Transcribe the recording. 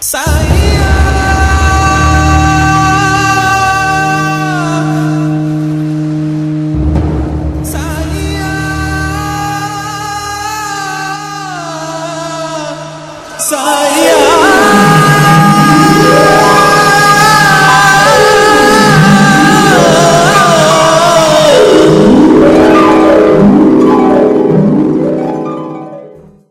Saia!